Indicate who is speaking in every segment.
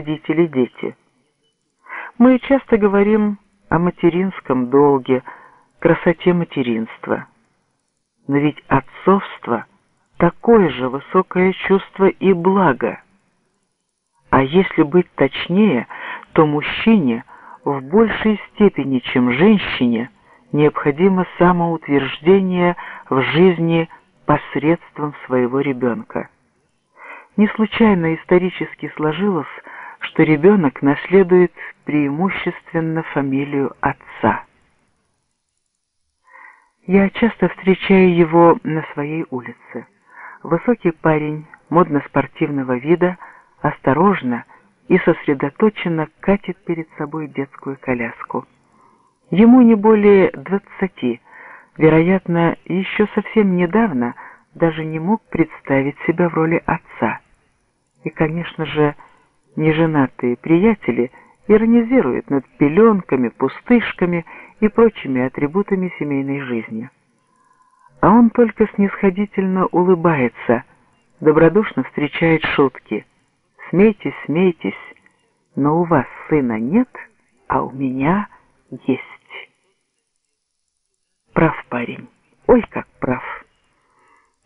Speaker 1: родители-дети. Мы часто говорим о материнском долге, красоте материнства. Но ведь отцовство – такое же высокое чувство и благо. А если быть точнее, то мужчине в большей степени, чем женщине, необходимо самоутверждение в жизни посредством своего ребенка. Не случайно исторически сложилось, что ребенок наследует преимущественно фамилию отца. Я часто встречаю его на своей улице. Высокий парень, модно-спортивного вида, осторожно и сосредоточенно катит перед собой детскую коляску. Ему не более двадцати, вероятно, еще совсем недавно даже не мог представить себя в роли отца. И, конечно же, неженатые приятели иронизируют над пеленками, пустышками и прочими атрибутами семейной жизни. А он только снисходительно улыбается, добродушно встречает шутки. «Смейтесь, смейтесь, но у вас сына нет, а у меня есть». Прав парень, ой, как прав.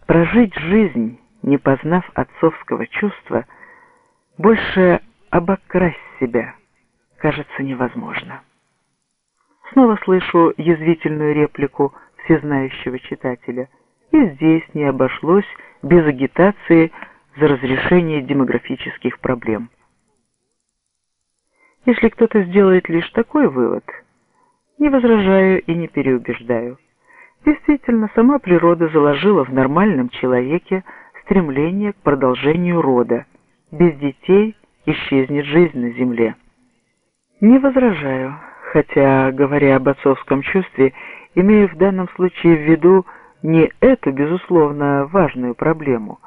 Speaker 1: Прожить жизнь, не познав отцовского чувства – больше обокрасть себя кажется невозможно. Снова слышу язвительную реплику всезнающего читателя. И здесь не обошлось без агитации за разрешение демографических проблем. Если кто-то сделает лишь такой вывод, не возражаю и не переубеждаю. Действительно, сама природа заложила в нормальном человеке стремление к продолжению рода, без детей исчезнет жизнь на земле. Не возражаю, хотя, говоря об отцовском чувстве, имею в данном случае в виду не эту, безусловно, важную проблему.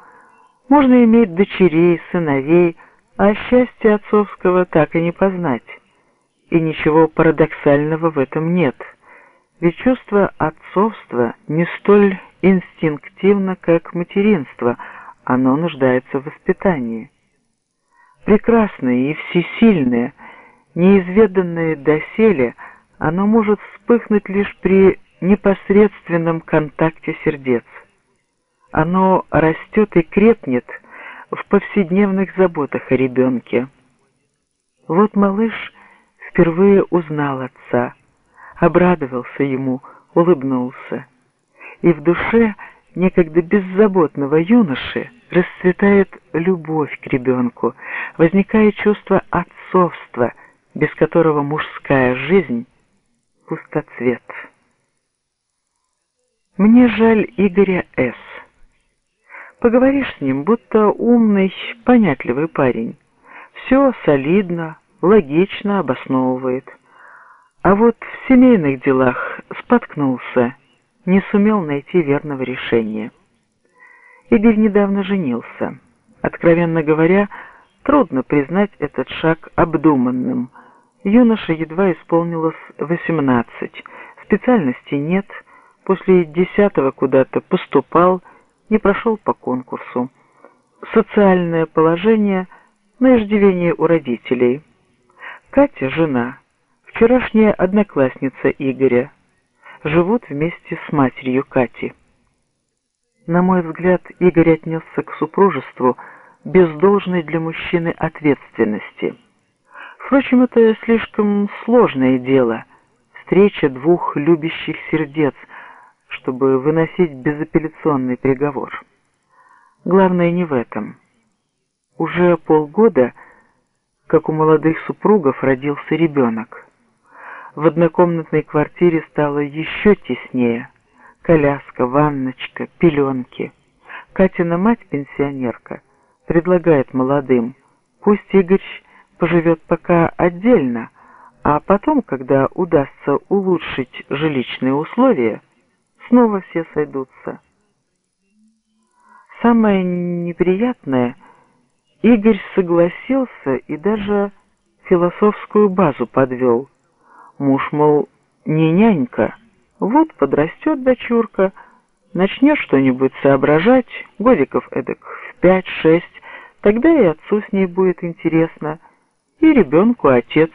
Speaker 1: Можно иметь дочерей, сыновей, а счастье отцовского так и не познать. И ничего парадоксального в этом нет. Ведь чувство отцовства не столь инстинктивно, как материнство, оно нуждается в воспитании прекрасное и всесильное, неизведанное доселе, оно может вспыхнуть лишь при непосредственном контакте сердец. Оно растет и крепнет в повседневных заботах о ребенке. Вот малыш впервые узнал отца, обрадовался ему, улыбнулся. И в душе некогда беззаботного юноши расцветает любовь к ребенку, возникает чувство отцовства, без которого мужская жизнь – пустоцвет. Мне жаль Игоря С. Поговоришь с ним, будто умный, понятливый парень. Все солидно, логично обосновывает. А вот в семейных делах споткнулся, не сумел найти верного решения. Игорь недавно женился. Откровенно говоря, трудно признать этот шаг обдуманным. Юноше едва исполнилось 18, специальности нет, после десятого куда-то поступал, не прошел по конкурсу. Социальное положение на иждивение у родителей. Катя – жена, вчерашняя одноклассница Игоря. Живут вместе с матерью Кати. На мой взгляд, Игорь отнесся к супружеству без должной для мужчины ответственности. Впрочем, это слишком сложное дело – встреча двух любящих сердец, чтобы выносить безапелляционный приговор. Главное не в этом. Уже полгода, как у молодых супругов родился ребенок. В однокомнатной квартире стало еще теснее – коляска, ванночка, пеленки. Катина мать, пенсионерка, предлагает молодым, пусть Игорь поживет пока отдельно, а потом, когда удастся улучшить жилищные условия, снова все сойдутся. Самое неприятное, Игорь согласился и даже философскую базу подвел. Муж, мол, не нянька, вот подрастет дочурка, начнет что-нибудь соображать, годиков эдак в пять-шесть, тогда и отцу с ней будет интересно, и ребенку отец